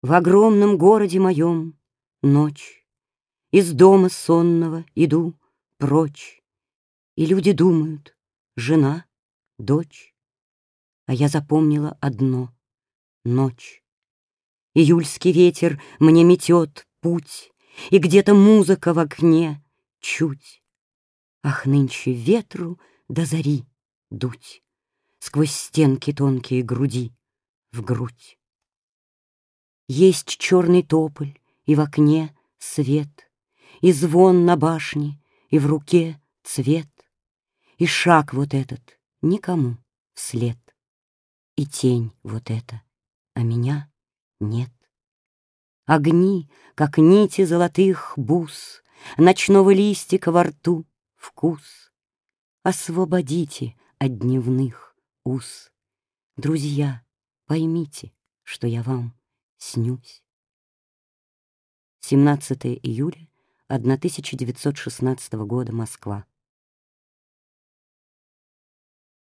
В огромном городе моем ночь, Из дома сонного иду прочь, И люди думают, жена, дочь, А я запомнила одно — ночь. Июльский ветер мне метет путь, И где-то музыка в окне чуть. Ах, нынче ветру до зари дуть Сквозь стенки тонкие груди в грудь. Есть черный тополь, и в окне свет, И звон на башне, и в руке цвет, И шаг вот этот никому вслед, И тень вот эта, а меня нет. Огни, как нити золотых бус, Ночного листика во рту вкус. Освободите от дневных уз. Друзья, поймите, что я вам снюсь. 17 июля 1916 года, Москва.